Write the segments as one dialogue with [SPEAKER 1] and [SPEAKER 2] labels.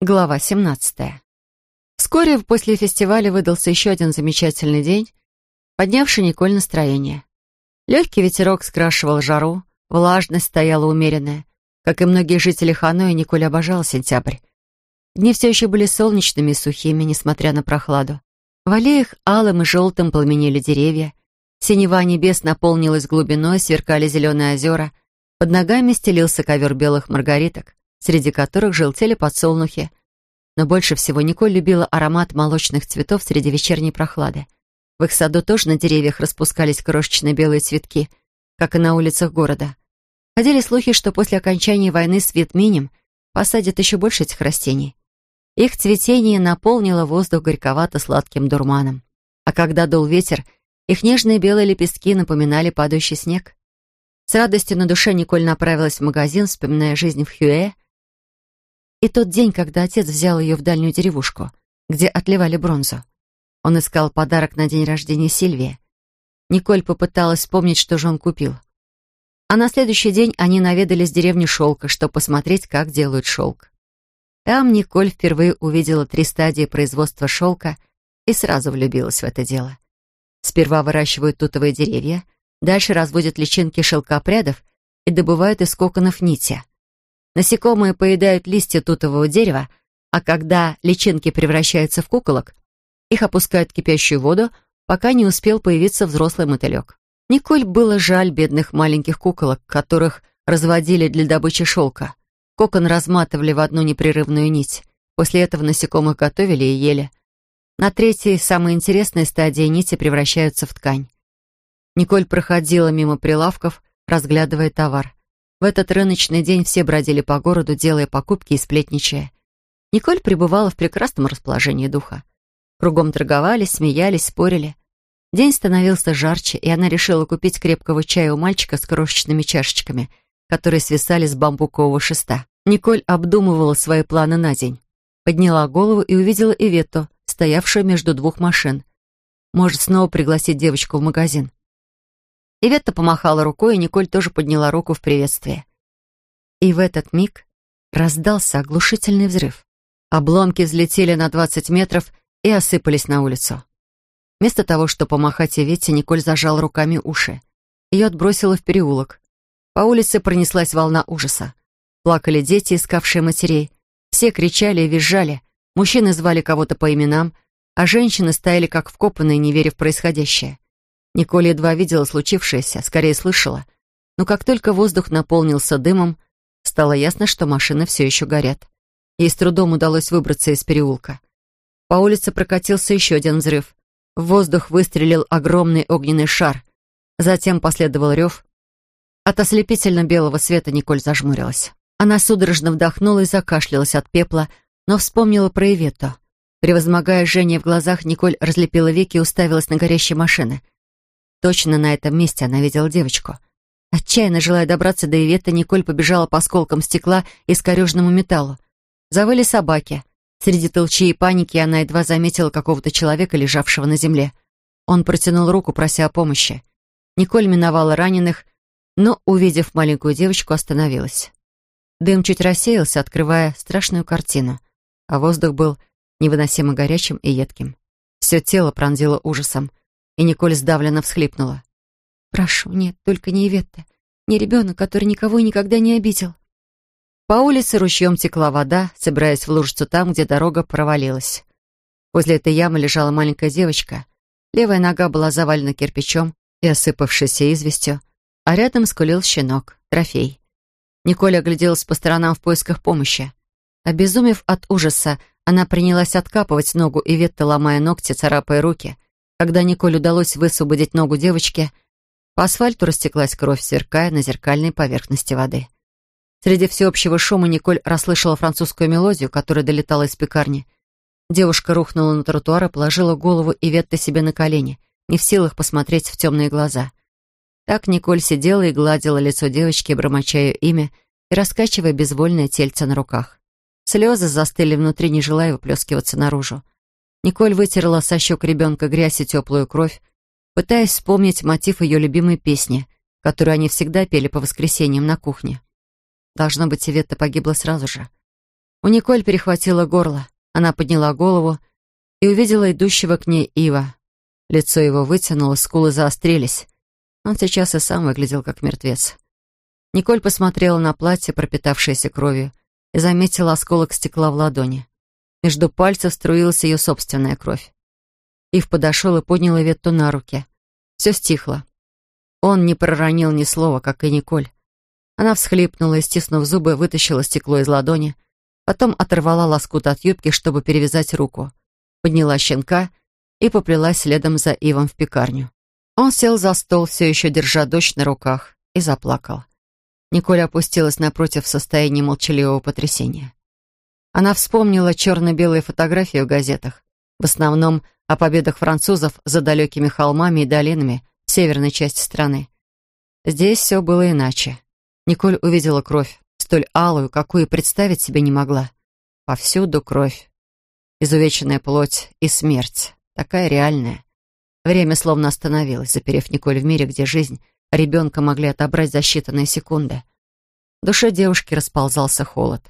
[SPEAKER 1] Глава 17. Вскоре после фестиваля выдался еще один замечательный день, поднявший Николь настроение. Легкий ветерок скрашивал жару, влажность стояла умеренная. Как и многие жители Ханоя, Николь обожала сентябрь. Дни все еще были солнечными и сухими, несмотря на прохладу. В аллеях алым и желтым пламенели деревья. Синева небес наполнилась глубиной, сверкали зеленые озера. Под ногами стелился ковер белых маргариток среди которых желтели подсолнухи. Но больше всего Николь любила аромат молочных цветов среди вечерней прохлады. В их саду тоже на деревьях распускались крошечные белые цветки, как и на улицах города. Ходили слухи, что после окончания войны с Вьетминем посадят еще больше этих растений. Их цветение наполнило воздух горьковато-сладким дурманом. А когда дул ветер, их нежные белые лепестки напоминали падающий снег. С радостью на душе Николь направилась в магазин, вспоминая жизнь в Хюэ, и тот день, когда отец взял ее в дальнюю деревушку, где отливали бронзу. Он искал подарок на день рождения Сильвии. Николь попыталась вспомнить, что же он купил. А на следующий день они наведались в деревню Шелка, чтобы посмотреть, как делают шелк. Там Николь впервые увидела три стадии производства шелка и сразу влюбилась в это дело. Сперва выращивают тутовые деревья, дальше разводят личинки шелкопрядов и добывают из коконов нити. Насекомые поедают листья тутового дерева, а когда личинки превращаются в куколок, их опускают в кипящую воду, пока не успел появиться взрослый мотылек. Николь было жаль бедных маленьких куколок, которых разводили для добычи шелка. Кокон разматывали в одну непрерывную нить. После этого насекомых готовили и ели. На третьей, самой интересной стадии нити превращаются в ткань. Николь проходила мимо прилавков, разглядывая товар. В этот рыночный день все бродили по городу, делая покупки и сплетничая. Николь пребывала в прекрасном расположении духа. Кругом торговались, смеялись, спорили. День становился жарче, и она решила купить крепкого чая у мальчика с крошечными чашечками, которые свисали с бамбукового шеста. Николь обдумывала свои планы на день. Подняла голову и увидела Иветту, стоявшую между двух машин. Может, снова пригласить девочку в магазин. Иветта помахала рукой, и Николь тоже подняла руку в приветствие. И в этот миг раздался оглушительный взрыв. Обломки взлетели на 20 метров и осыпались на улицу. Вместо того, чтобы помахать Ивете, Николь зажал руками уши. Ее отбросило в переулок. По улице пронеслась волна ужаса. Плакали дети, искавшие матерей. Все кричали и визжали. Мужчины звали кого-то по именам, а женщины стояли как вкопанные, не веря в происходящее. Николь едва видела случившееся, скорее слышала. Но как только воздух наполнился дымом, стало ясно, что машины все еще горят. Ей с трудом удалось выбраться из переулка. По улице прокатился еще один взрыв. В воздух выстрелил огромный огненный шар. Затем последовал рев. От ослепительно белого света Николь зажмурилась. Она судорожно вдохнула и закашлялась от пепла, но вспомнила про Иветту. Превозмогая жжение в глазах, Николь разлепила веки и уставилась на горящие машины — Точно на этом месте она видела девочку. Отчаянно желая добраться до Иветы, Николь побежала по осколкам стекла и скорежному металлу. Завыли собаки. Среди толчи и паники она едва заметила какого-то человека, лежавшего на земле. Он протянул руку, прося о помощи. Николь миновала раненых, но, увидев маленькую девочку, остановилась. Дым чуть рассеялся, открывая страшную картину, а воздух был невыносимо горячим и едким. Все тело пронзило ужасом и Николь сдавленно всхлипнула. «Прошу, нет, только не Иветта. Не ребенок, который никого и никогда не обидел». По улице ручьем текла вода, собираясь в лужицу там, где дорога провалилась. Возле этой ямы лежала маленькая девочка. Левая нога была завалена кирпичом и осыпавшейся известью, а рядом скулил щенок, трофей. Николь огляделась по сторонам в поисках помощи. Обезумев от ужаса, она принялась откапывать ногу и ветта, ломая ногти, царапая руки — когда Николь удалось высвободить ногу девочки, по асфальту растеклась кровь, сверкая на зеркальной поверхности воды. Среди всеобщего шума Николь расслышала французскую мелодию, которая долетала из пекарни. Девушка рухнула на тротуар и положила голову Иветты себе на колени, не в силах посмотреть в темные глаза. Так Николь сидела и гладила лицо девочки, бормоча ее имя и раскачивая безвольное тельце на руках. Слезы застыли внутри, не желая выплескиваться наружу. Николь вытерла со щек ребенка грязь и теплую кровь, пытаясь вспомнить мотив ее любимой песни, которую они всегда пели по воскресеньям на кухне. Должно быть, Иветта погибла сразу же. У Николь перехватило горло. Она подняла голову и увидела идущего к ней Ива. Лицо его вытянулось, скулы заострились. Он сейчас и сам выглядел как мертвец. Николь посмотрела на платье, пропитавшееся кровью, и заметила осколок стекла в ладони. Между пальцев струилась ее собственная кровь. Ив подошел и поднял Иветту на руки. Все стихло. Он не проронил ни слова, как и Николь. Она всхлипнула и, стиснув зубы, вытащила стекло из ладони, потом оторвала лоскут от юбки, чтобы перевязать руку, подняла щенка и поплелась следом за Ивом в пекарню. Он сел за стол, все еще держа дочь на руках, и заплакал. Николь опустилась напротив в состоянии молчаливого потрясения. Она вспомнила черно-белые фотографии в газетах, в основном о победах французов за далекими холмами и долинами в северной части страны. Здесь все было иначе. Николь увидела кровь, столь алую, какую представить себе не могла. Повсюду кровь. Изувеченная плоть и смерть. Такая реальная. Время словно остановилось, заперев Николь в мире, где жизнь ребенка могли отобрать за считанные секунды. В душе девушки расползался холод.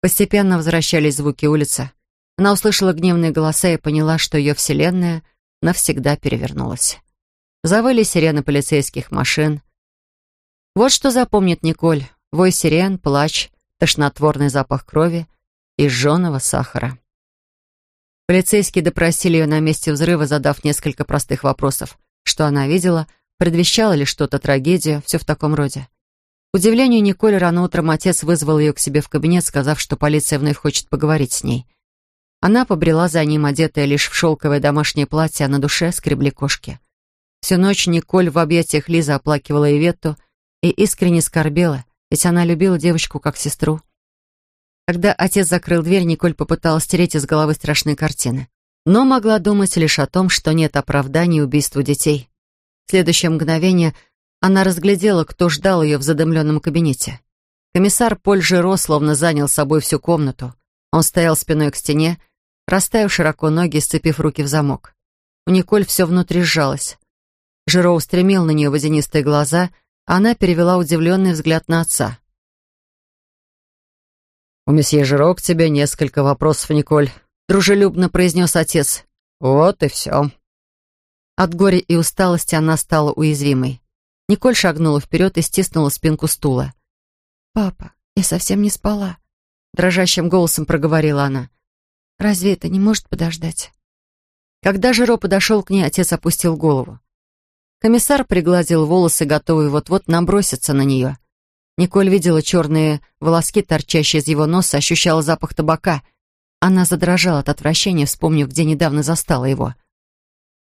[SPEAKER 1] Постепенно возвращались звуки улицы. Она услышала гневные голоса и поняла, что ее вселенная навсегда перевернулась. Завыли сирены полицейских машин. Вот что запомнит Николь. Вой сирен, плач, тошнотворный запах крови и жженого сахара. Полицейские допросили ее на месте взрыва, задав несколько простых вопросов. Что она видела, предвещало ли что-то трагедию, все в таком роде. Удивлению Николь, рано утром отец вызвал ее к себе в кабинет, сказав, что полиция вновь хочет поговорить с ней. Она побрела за ним, одетая лишь в шелковое домашнее платье, а на душе скребли кошки. Всю ночь Николь в объятиях Лизы оплакивала Иветту и искренне скорбела, ведь она любила девочку как сестру. Когда отец закрыл дверь, Николь попыталась стереть из головы страшные картины. Но могла думать лишь о том, что нет оправданий убийству детей. В следующее мгновение она разглядела, кто ждал ее в задымленном кабинете. Комиссар Поль Жиро словно занял собой всю комнату. Он стоял спиной к стене, расставив широко ноги, сцепив руки в замок. У Николь все внутри сжалось. Жиро устремил на нее водянистые глаза, а она перевела удивленный взгляд на отца.
[SPEAKER 2] «У месье Жиро к тебе несколько вопросов, Николь», — дружелюбно произнес отец. «Вот и все».
[SPEAKER 1] От горя и усталости она стала уязвимой. Николь шагнула вперед и стиснула спинку стула. «Папа, я совсем не спала», — дрожащим голосом проговорила она. «Разве это не может подождать?» Когда Жиро подошел к ней, отец опустил голову. Комиссар пригладил волосы, готовый вот-вот наброситься на нее. Николь видела черные волоски, торчащие из его носа, ощущала запах табака. Она задрожала от отвращения, вспомнив, где недавно застала его.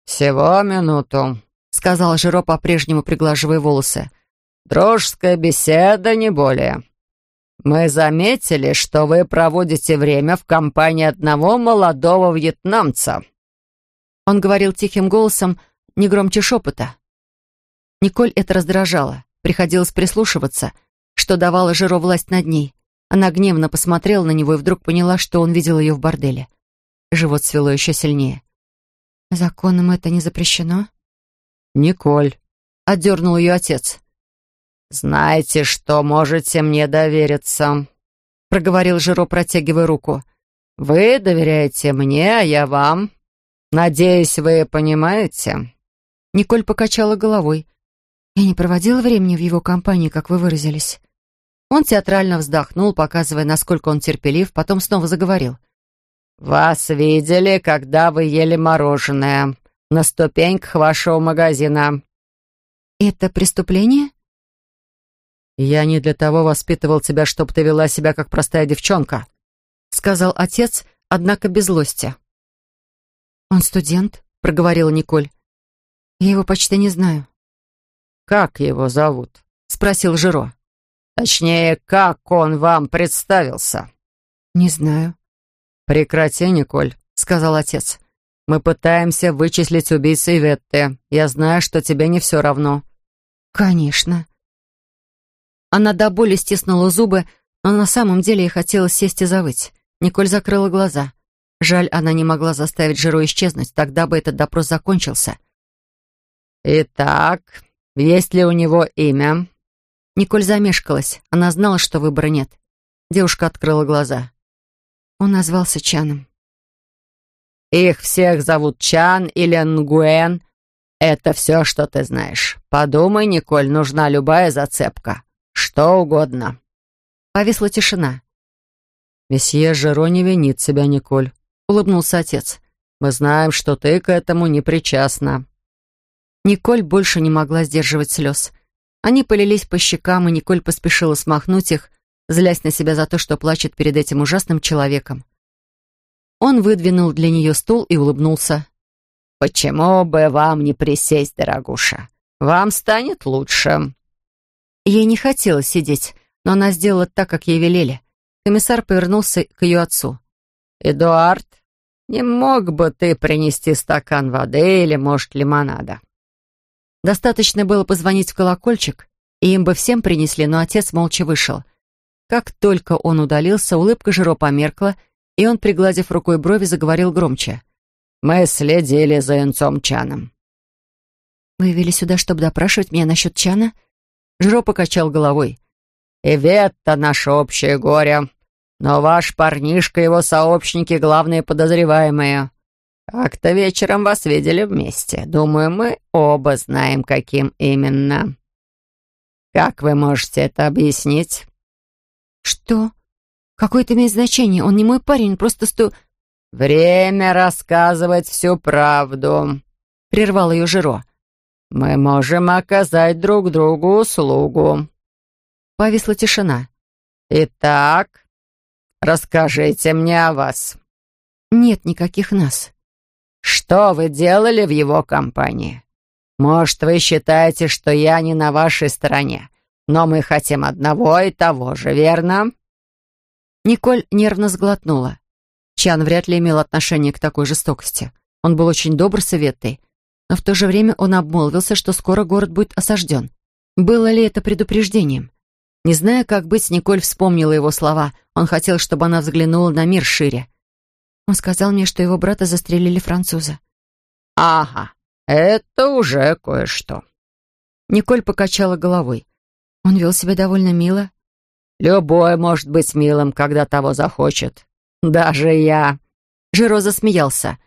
[SPEAKER 2] «Всего минуту», — сказал Жиро, по-прежнему приглаживая волосы. «Дружеская беседа, не более. Мы заметили, что вы проводите время в компании одного молодого вьетнамца».
[SPEAKER 1] Он говорил тихим голосом, не громче шепота. Николь это раздражало. Приходилось прислушиваться — что давало Жиро власть над ней. Она гневно посмотрела на него и вдруг поняла, что он видел ее в борделе. Живот свело еще сильнее. «Законом это не запрещено?»
[SPEAKER 2] «Николь», —
[SPEAKER 1] отдернул ее отец.
[SPEAKER 2] «Знаете, что можете мне довериться», — проговорил Жиро, протягивая руку. «Вы доверяете мне, а я вам. Надеюсь, вы понимаете?»
[SPEAKER 1] Николь покачала головой. «Я не проводила времени в его компании, как вы выразились». Он театрально вздохнул, показывая, насколько он терпелив, потом снова заговорил.
[SPEAKER 2] «Вас видели, когда вы ели мороженое на ступеньках вашего магазина».
[SPEAKER 1] «Это преступление?»
[SPEAKER 2] «Я не для того воспитывал тебя, чтобы ты вела себя как простая девчонка»,
[SPEAKER 1] сказал отец, однако без злости. «Он студент», — проговорила Николь. «Я его почти не знаю».
[SPEAKER 2] «Как его зовут?»
[SPEAKER 1] — спросил Жиро.
[SPEAKER 2] Точнее, как он вам представился?»
[SPEAKER 1] «Не знаю».
[SPEAKER 2] «Прекрати, Николь», — сказал отец. «Мы пытаемся вычислить убийцу Иветты. Я знаю, что тебе не все равно».
[SPEAKER 1] «Конечно». Она до боли стиснула зубы, но на самом деле ей хотелось сесть и завыть. Николь закрыла глаза. Жаль, она не могла заставить Жиро исчезнуть, тогда бы этот допрос закончился.
[SPEAKER 2] «Итак, есть ли у него имя?»
[SPEAKER 1] Николь замешкалась. Она знала, что выбора нет. Девушка открыла глаза. Он назвался Чаном.
[SPEAKER 2] «Их всех зовут Чан или Нгуэн. Это все, что ты знаешь. Подумай, Николь, нужна любая зацепка. Что угодно».
[SPEAKER 1] Повисла тишина.
[SPEAKER 2] «Месье Жеро не винит себя, Николь», — улыбнулся отец. «Мы знаем, что ты к этому не причастна».
[SPEAKER 1] Николь больше не могла сдерживать слез. Они полились по щекам, и Николь поспешила смахнуть их, злясь на себя за то, что плачет перед этим ужасным человеком. Он выдвинул для нее стул и улыбнулся.
[SPEAKER 2] «Почему бы вам не присесть, дорогуша? Вам станет лучше».
[SPEAKER 1] Ей не хотелось сидеть, но она сделала так, как ей велели. Комиссар повернулся к ее отцу.
[SPEAKER 2] «Эдуард, не мог бы ты принести стакан воды или, может, лимонада?»
[SPEAKER 1] Достаточно было позвонить в колокольчик, и им бы всем принесли, но отец молча вышел. Как только он удалился, улыбка Жиро померкла, и он, пригладив рукой брови, заговорил громче.
[SPEAKER 2] «Мы следили за Инцом Чаном».
[SPEAKER 1] «Вы явились сюда, чтобы допрашивать меня насчет Чана?»
[SPEAKER 2] Жиро покачал головой. «И это наше общее горе. Но ваш парнишка и его сообщники — главные подозреваемые. Как-то вечером вас видели вместе. Думаю, мы оба знаем, каким именно. Как вы можете это объяснить?»
[SPEAKER 1] «Что? Какое это имеет значение? Он не мой парень, просто сто...»
[SPEAKER 2] «Время рассказывать всю правду», — прервал ее Жиро. «Мы можем оказать друг другу услугу».
[SPEAKER 1] Повисла тишина.
[SPEAKER 2] «Итак, расскажите мне о вас».
[SPEAKER 1] «Нет никаких нас».
[SPEAKER 2] «Что вы делали в его компании? Может, вы считаете, что я не на вашей стороне, но мы хотим одного и того же, верно?»
[SPEAKER 1] Николь нервно сглотнула. Чан вряд ли имел отношение к такой жестокости. Он был очень добр с Иветтой, но в то же время он обмолвился, что скоро город будет осажден. Было ли это предупреждением? Не зная, как быть, Николь вспомнила его слова. Он хотел, чтобы она взглянула на мир шире. Он сказал мне, что его брата застрелили французы.
[SPEAKER 2] «Ага, это уже кое-что».
[SPEAKER 1] Николь покачала головой. Он вел себя довольно мило.
[SPEAKER 2] «Любой может быть милым, когда того захочет. Даже я».
[SPEAKER 1] Жиро засмеялся.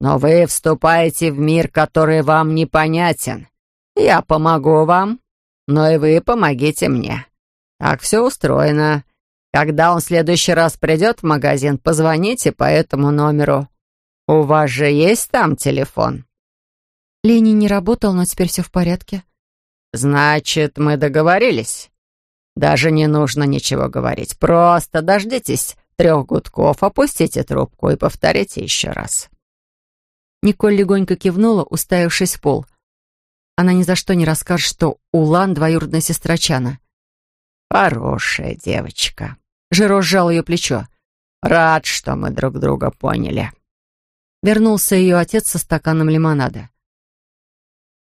[SPEAKER 2] «Но вы вступаете в мир, который вам непонятен. Я помогу вам, но и вы помогите мне. Так все устроено. Когда он в следующий раз придет в магазин, позвоните по этому номеру. У вас же есть там телефон?»
[SPEAKER 1] Лени не работал, но теперь все в порядке.
[SPEAKER 2] «Значит, мы договорились. Даже не нужно ничего говорить. Просто дождитесь трех гудков, опустите трубку и повторите еще раз».
[SPEAKER 1] Николь легонько кивнула, уставившись в пол. Она ни за что не расскажет, что Улан — двоюродная сестра Чана.
[SPEAKER 2] «Хорошая девочка»,
[SPEAKER 1] Жиро сжал ее плечо.
[SPEAKER 2] «Рад, что мы друг друга поняли».
[SPEAKER 1] Вернулся ее отец со стаканом лимонада.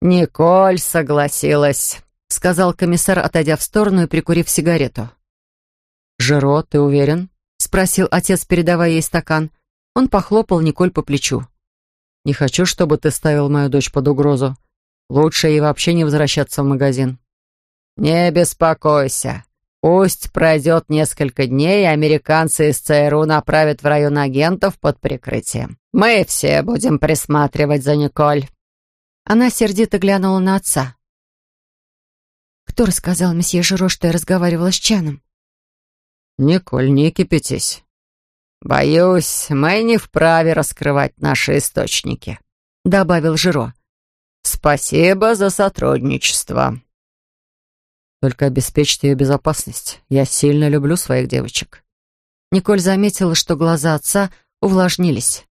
[SPEAKER 2] «Николь согласилась», —
[SPEAKER 1] сказал комиссар, отойдя в сторону и прикурив сигарету.
[SPEAKER 2] «Жиро, ты уверен?»
[SPEAKER 1] — спросил отец, передавая ей стакан. Он похлопал Николь по плечу.
[SPEAKER 2] «Не хочу, чтобы ты ставил мою дочь под угрозу. Лучше ей вообще не возвращаться в магазин». «Не беспокойся. Пусть пройдет несколько дней, и американцы из ЦРУ направят в район агентов под прикрытием. Мы все будем присматривать за Николь».
[SPEAKER 1] Она сердито глянула на отца. «Кто рассказал месье Жиро, что я разговаривала с Чаном?»
[SPEAKER 2] «Николь, не кипятись. Боюсь, мы не вправе раскрывать наши источники», — добавил Жиро. «Спасибо за сотрудничество».
[SPEAKER 1] Только обеспечьте ее безопасность. Я сильно люблю своих девочек». Николь заметила, что глаза отца увлажнились.